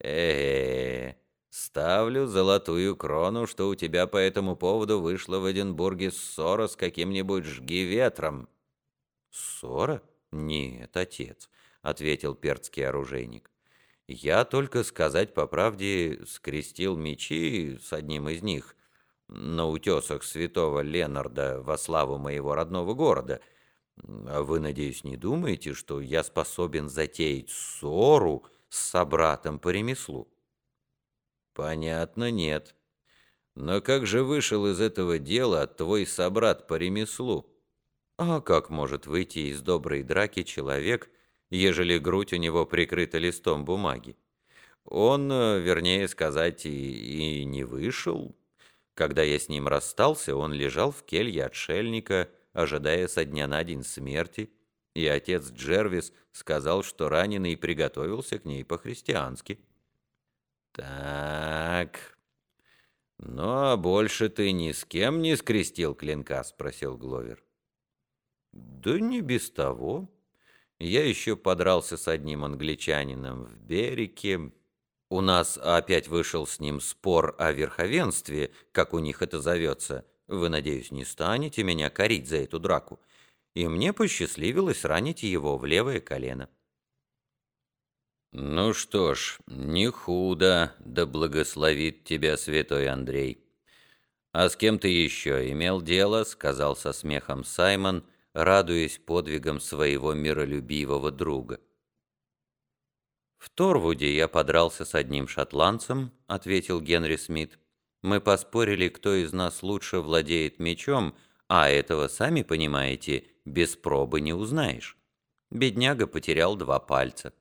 э, -э ставлю золотую крону, что у тебя по этому поводу вышла в Эдинбурге ссора с каким-нибудь жги ветром». «Ссора? Нет, отец», — ответил перцкий оружейник. «Я только, сказать по правде, скрестил мечи с одним из них на утесах святого Ленарда во славу моего родного города. А вы, надеюсь, не думаете, что я способен затеять ссору с собратом по ремеслу?» «Понятно, нет. Но как же вышел из этого дела твой собрат по ремеслу?» А как может выйти из доброй драки человек, ежели грудь у него прикрыта листом бумаги? Он, э, вернее сказать, и, и не вышел. Когда я с ним расстался, он лежал в келье отшельника, ожидая со дня на день смерти, и отец Джервис сказал, что раненый приготовился к ней по-христиански. «Так, а больше ты ни с кем не скрестил клинка?» — спросил Гловер. Да не без того. Я еще подрался с одним англичанином в Береке. У нас опять вышел с ним спор о верховенстве, как у них это зовется. Вы, надеюсь, не станете меня корить за эту драку. И мне посчастливилось ранить его в левое колено. «Ну что ж, не худо, да благословит тебя святой Андрей». «А с кем ты еще имел дело?» — сказал со смехом Саймон — радуясь подвигам своего миролюбивого друга. «В Торвуде я подрался с одним шотландцем», — ответил Генри Смит. «Мы поспорили, кто из нас лучше владеет мечом, а этого, сами понимаете, без пробы не узнаешь. Бедняга потерял два пальца».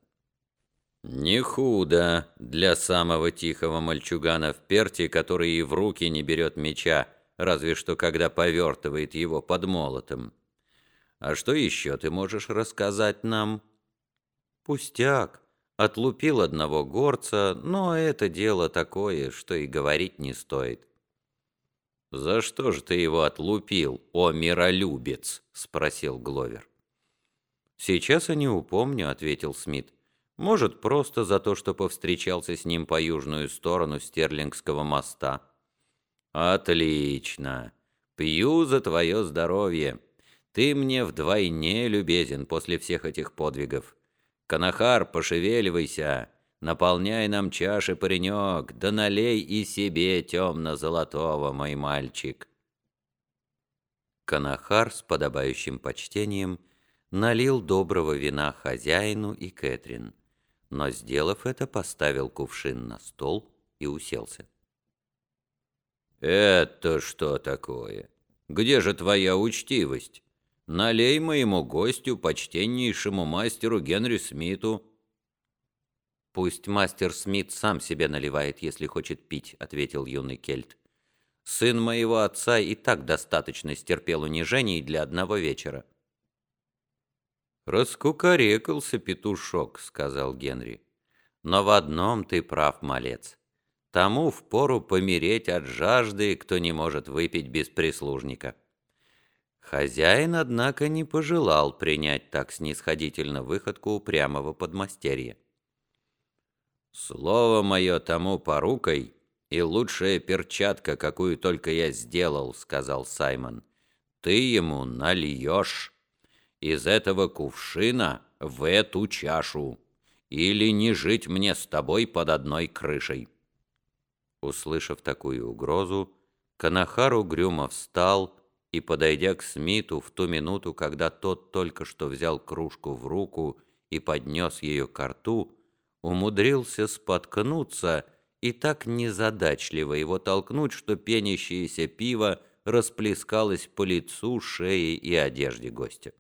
«Не худо для самого тихого мальчугана в перте, который и в руки не берет меча, разве что когда повертывает его под молотом. А что еще ты можешь рассказать нам?» «Пустяк. Отлупил одного горца, но это дело такое, что и говорить не стоит». «За что же ты его отлупил, о миролюбец?» — спросил Гловер. «Сейчас я не упомню», — ответил Смит. «Может, просто за то, что повстречался с ним по южную сторону Стерлингского моста». «Отлично. Пью за твое здоровье. Ты мне вдвойне любезен после всех этих подвигов. Канахар, пошевеливайся, наполняй нам чаши, паренек, да налей и себе темно-золотого, мой мальчик». Канахар с подобающим почтением налил доброго вина хозяину и Кэтрин, но, сделав это, поставил кувшин на стол и уселся. «Это что такое? Где же твоя учтивость? Налей моему гостю, почтеннейшему мастеру Генри Смиту». «Пусть мастер Смит сам себе наливает, если хочет пить», — ответил юный кельт. «Сын моего отца и так достаточно стерпел унижений для одного вечера». «Раскукарекался петушок», — сказал Генри. «Но в одном ты прав, малец. Тому впору помереть от жажды, кто не может выпить без прислужника». Хозяин, однако, не пожелал принять так снисходительно выходку упрямого подмастерья. «Слово мое тому порукой и лучшая перчатка, какую только я сделал», — сказал Саймон. «Ты ему нальешь из этого кувшина в эту чашу, или не жить мне с тобой под одной крышей». Услышав такую угрозу, Канахар угрюмо встал и, подойдя к Смиту в ту минуту, когда тот только что взял кружку в руку и поднес ее к рту, умудрился споткнуться и так незадачливо его толкнуть, что пенящееся пиво расплескалось по лицу, шее и одежде гостя.